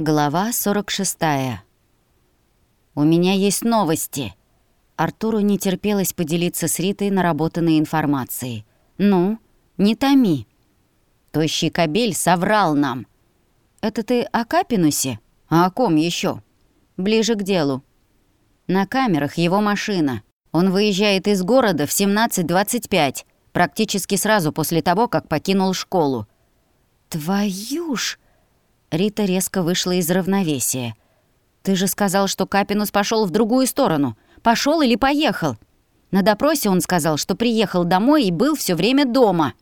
Глава 46. «У меня есть новости!» Артуру не терпелось поделиться с Ритой наработанной информацией. «Ну, не томи!» «Тощий кобель соврал нам!» «Это ты о Капинусе? А о ком еще? «Ближе к делу. На камерах его машина. Он выезжает из города в 17.25, практически сразу после того, как покинул школу». «Твою ж!» Рита резко вышла из равновесия. «Ты же сказал, что Капинус пошел в другую сторону. Пошел или поехал?» На допросе он сказал, что приехал домой и был все время дома.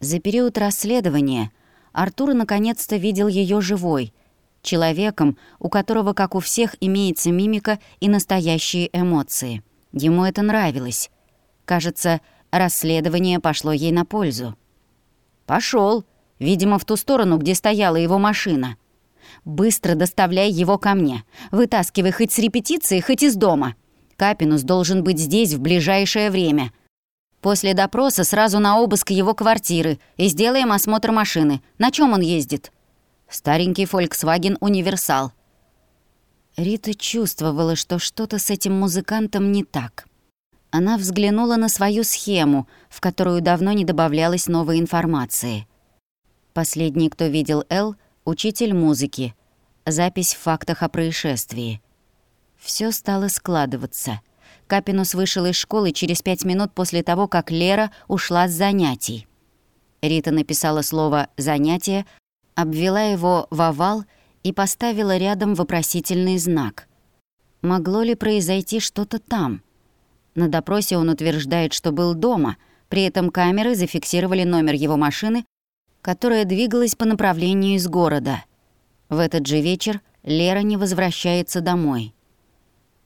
За период расследования Артур наконец-то видел ее живой, человеком, у которого, как у всех, имеется мимика и настоящие эмоции. Ему это нравилось. Кажется, расследование пошло ей на пользу. Пошел, Видимо, в ту сторону, где стояла его машина. Быстро доставляй его ко мне. Вытаскивай хоть с репетиции, хоть из дома. Капинус должен быть здесь в ближайшее время. После допроса сразу на обыск его квартиры и сделаем осмотр машины. На чем он ездит? Старенький Volkswagen Универсал. Рита чувствовала, что что-то с этим музыкантом не так. Она взглянула на свою схему, в которую давно не добавлялось новой информации. Последний, кто видел Эл, учитель музыки. Запись в фактах о происшествии. Все стало складываться. Капинус вышел из школы через пять минут после того, как Лера ушла с занятий. Рита написала слово «занятие», обвела его в овал и поставила рядом вопросительный знак. Могло ли произойти что-то там? На допросе он утверждает, что был дома, при этом камеры зафиксировали номер его машины которая двигалась по направлению из города. В этот же вечер Лера не возвращается домой.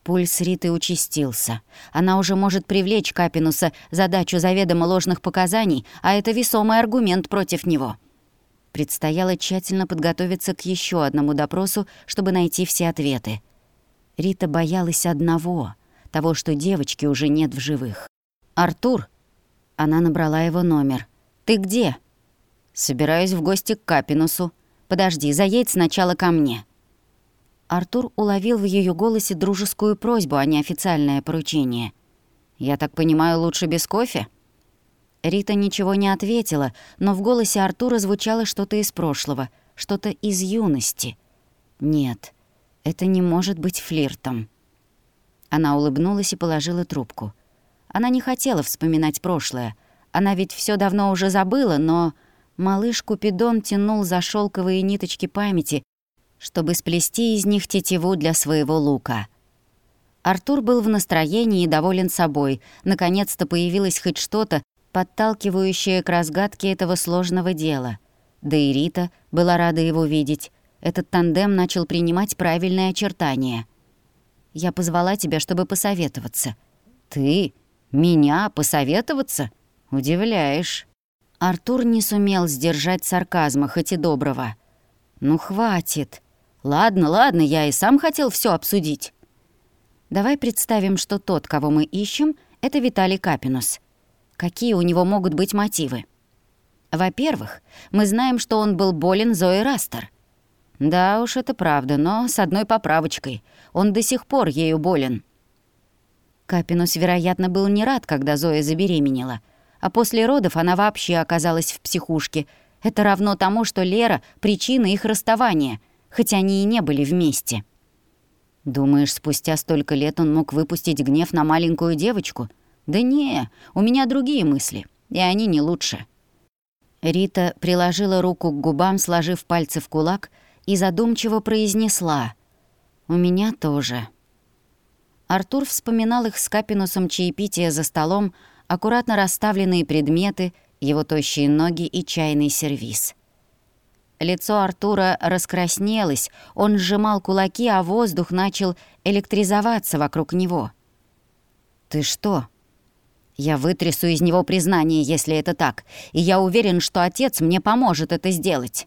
Пульс Риты участился. Она уже может привлечь Капинуса задачу заведомо ложных показаний, а это весомый аргумент против него. Предстояло тщательно подготовиться к еще одному допросу, чтобы найти все ответы. Рита боялась одного — того, что девочки уже нет в живых. «Артур!» Она набрала его номер. «Ты где?» «Собираюсь в гости к Капинусу. Подожди, заедь сначала ко мне». Артур уловил в ее голосе дружескую просьбу, а не официальное поручение. «Я так понимаю, лучше без кофе?» Рита ничего не ответила, но в голосе Артура звучало что-то из прошлого, что-то из юности. «Нет, это не может быть флиртом». Она улыбнулась и положила трубку. Она не хотела вспоминать прошлое. Она ведь все давно уже забыла, но Малыш Купидон тянул за шелковые ниточки памяти, чтобы сплести из них тетиву для своего лука. Артур был в настроении и доволен собой. Наконец-то появилось хоть что-то, подталкивающее к разгадке этого сложного дела. Да и Рита была рада его видеть. Этот тандем начал принимать правильные очертания. «Я позвала тебя, чтобы посоветоваться». «Ты? Меня посоветоваться? Удивляешь». Артур не сумел сдержать сарказма, хоть и доброго. «Ну, хватит. Ладно, ладно, я и сам хотел все обсудить. Давай представим, что тот, кого мы ищем, это Виталий Капинус. Какие у него могут быть мотивы? Во-первых, мы знаем, что он был болен Зоей Растер. Да уж, это правда, но с одной поправочкой. Он до сих пор ею болен. Капинус, вероятно, был не рад, когда Зоя забеременела — а после родов она вообще оказалась в психушке. Это равно тому, что Лера — причина их расставания, хоть они и не были вместе. Думаешь, спустя столько лет он мог выпустить гнев на маленькую девочку? Да не, у меня другие мысли, и они не лучше. Рита приложила руку к губам, сложив пальцы в кулак, и задумчиво произнесла «У меня тоже». Артур вспоминал их с Капинусом чаепития за столом, аккуратно расставленные предметы, его тощие ноги и чайный сервиз. Лицо Артура раскраснелось, он сжимал кулаки, а воздух начал электризоваться вокруг него. «Ты что?» «Я вытрясу из него признание, если это так, и я уверен, что отец мне поможет это сделать».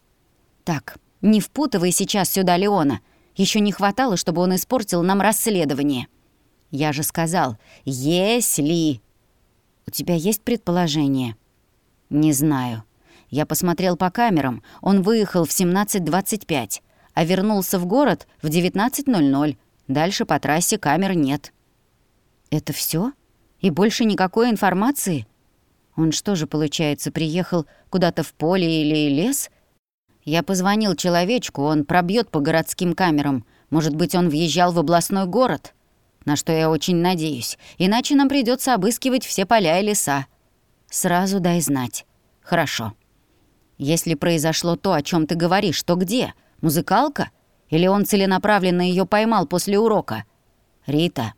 «Так, не впутывай сейчас сюда Леона. Еще не хватало, чтобы он испортил нам расследование». «Я же сказал, если...» «У тебя есть предположение?» «Не знаю. Я посмотрел по камерам. Он выехал в 17.25. а вернулся в город в 19.00. Дальше по трассе камер нет». «Это все? И больше никакой информации?» Он что же, получается, приехал куда-то в поле или лес? Я позвонил человечку, он пробьет по городским камерам. Может быть, он въезжал в областной город? На что я очень надеюсь. Иначе нам придется обыскивать все поля и леса. Сразу дай знать. Хорошо. Если произошло то, о чем ты говоришь, то где? Музыкалка? Или он целенаправленно ее поймал после урока? Рита.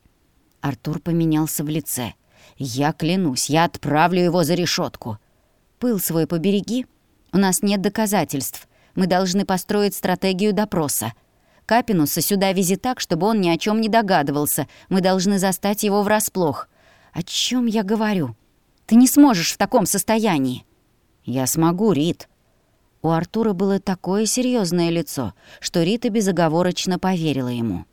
Артур поменялся в лице. Я клянусь, я отправлю его за решетку. Пыл свой побереги. У нас нет доказательств. Мы должны построить стратегию допроса. Капинуса сюда вези так, чтобы он ни о чем не догадывался. Мы должны застать его врасплох. О чем я говорю? Ты не сможешь в таком состоянии. Я смогу, Рит. У Артура было такое серьезное лицо, что Рита безоговорочно поверила ему.